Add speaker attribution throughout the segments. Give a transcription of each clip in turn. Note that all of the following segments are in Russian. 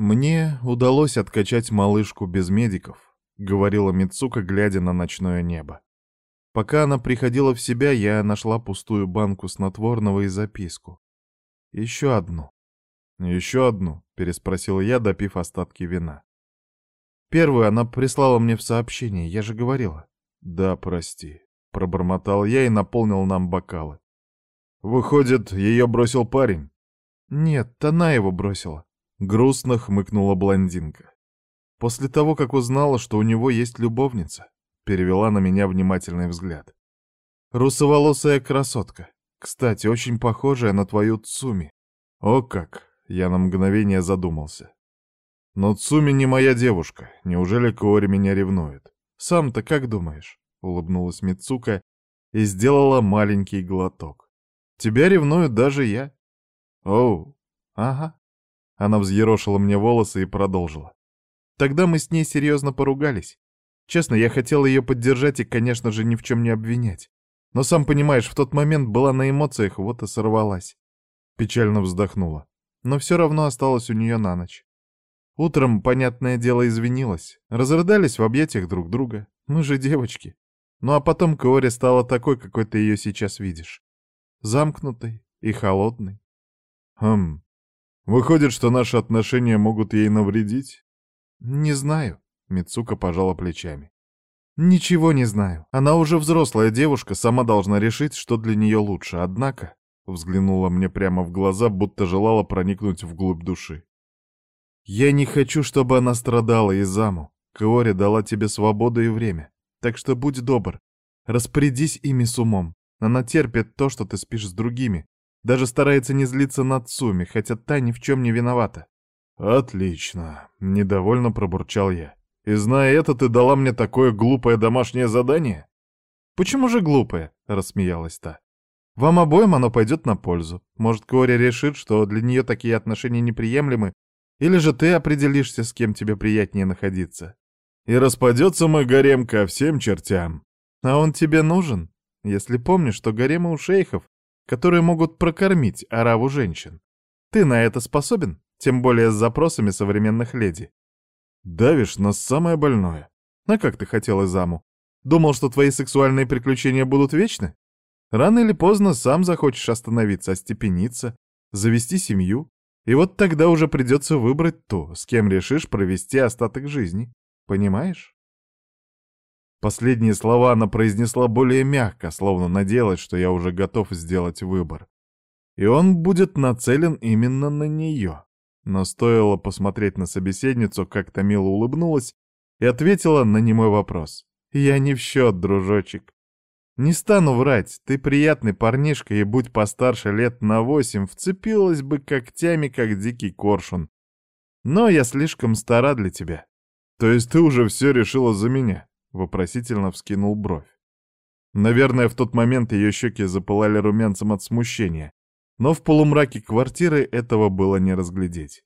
Speaker 1: «Мне удалось откачать малышку без медиков», — говорила Мицука, глядя на ночное небо. Пока она приходила в себя, я нашла пустую банку снотворного и записку. Еще одну. Еще одну, переспросил я, допив остатки вина. Первую она прислала мне в сообщении, я же говорила. Да, прости, пробормотал я и наполнил нам бокалы. Выходит, ее бросил парень? Нет, она его бросила. Грустно хмыкнула блондинка. После того, как узнала, что у него есть любовница, перевела на меня внимательный взгляд. Русоволосая красотка. Кстати, очень похожая на твою Цуми. О как! Я на мгновение задумался. Но Цуми не моя девушка. Неужели Кори меня ревнует? Сам-то как думаешь? Улыбнулась Мицука и сделала маленький глоток. Тебя ревнует даже я. Оу, ага. Она взъерошила мне волосы и продолжила. Тогда мы с ней серьезно поругались. Честно, я хотел ее поддержать и, конечно же, ни в чем не обвинять. Но, сам понимаешь, в тот момент была на эмоциях, вот и сорвалась. Печально вздохнула. Но все равно осталась у нее на ночь. Утром, понятное дело, извинилась. Разрыдались в объятиях друг друга. Мы же девочки. Ну а потом Кори стала такой, какой ты ее сейчас видишь. Замкнутой и холодной. Хм, Выходит, что наши отношения могут ей навредить? Не знаю, Мицука пожала плечами. Ничего не знаю. Она уже взрослая девушка, сама должна решить, что для нее лучше. Однако, взглянула мне прямо в глаза, будто желала проникнуть вглубь души. Я не хочу, чтобы она страдала из заму. Каори дала тебе свободу и время. Так что будь добр, распорядись ими с умом. Она терпит то, что ты спишь с другими, даже старается не злиться над Суми, хотя та ни в чем не виновата. «Отлично», — недовольно пробурчал я. «И зная это, ты дала мне такое глупое домашнее задание?» «Почему же глупое?» — рассмеялась та. «Вам обоим оно пойдет на пользу. Может, Кори решит, что для нее такие отношения неприемлемы, или же ты определишься, с кем тебе приятнее находиться. И распадется мой гарем ко всем чертям. А он тебе нужен? Если помнишь, что гаремы у шейхов которые могут прокормить ораву женщин. Ты на это способен? Тем более с запросами современных леди. Давишь на самое больное. А как ты хотел Изаму? Думал, что твои сексуальные приключения будут вечны? Рано или поздно сам захочешь остановиться, остепениться, завести семью. И вот тогда уже придется выбрать то, с кем решишь провести остаток жизни. Понимаешь? Последние слова она произнесла более мягко, словно надеялась, что я уже готов сделать выбор. И он будет нацелен именно на нее. Но стоило посмотреть на собеседницу, как Томила улыбнулась и ответила на немой вопрос. «Я не в счет, дружочек. Не стану врать, ты приятный парнишка и будь постарше лет на восемь, вцепилась бы когтями, как дикий коршун. Но я слишком стара для тебя. То есть ты уже все решила за меня?» Вопросительно вскинул бровь. Наверное, в тот момент ее щеки запылали румянцем от смущения, но в полумраке квартиры этого было не разглядеть.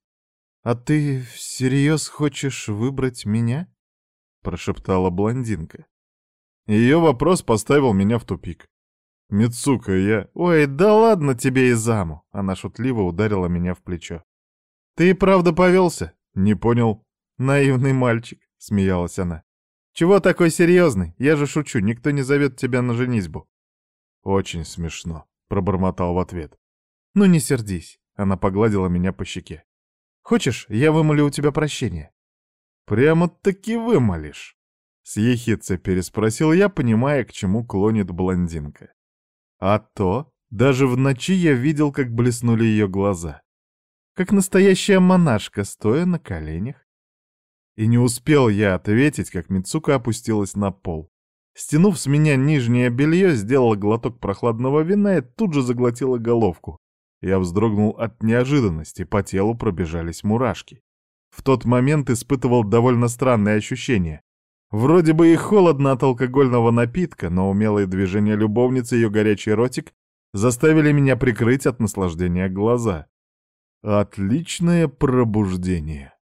Speaker 1: «А ты всерьез хочешь выбрать меня?» — прошептала блондинка. Ее вопрос поставил меня в тупик. «Мицука, я...» «Ой, да ладно тебе и заму!» Она шутливо ударила меня в плечо. «Ты и правда повелся?» «Не понял». «Наивный мальчик», — смеялась она. «Чего такой серьезный? Я же шучу, никто не зовет тебя на женитьбу». «Очень смешно», — пробормотал в ответ. «Ну не сердись», — она погладила меня по щеке. «Хочешь, я вымолю у тебя прощение?» «Прямо-таки вымолишь?» С ехидцей переспросил я, понимая, к чему клонит блондинка. А то, даже в ночи я видел, как блеснули ее глаза. Как настоящая монашка, стоя на коленях и не успел я ответить, как Мицука опустилась на пол. Стянув с меня нижнее белье, сделала глоток прохладного вина и тут же заглотила головку. Я вздрогнул от неожиданности, по телу пробежались мурашки. В тот момент испытывал довольно странные ощущения. Вроде бы и холодно от алкогольного напитка, но умелые движения любовницы и ее горячий ротик заставили меня прикрыть от наслаждения глаза. Отличное пробуждение.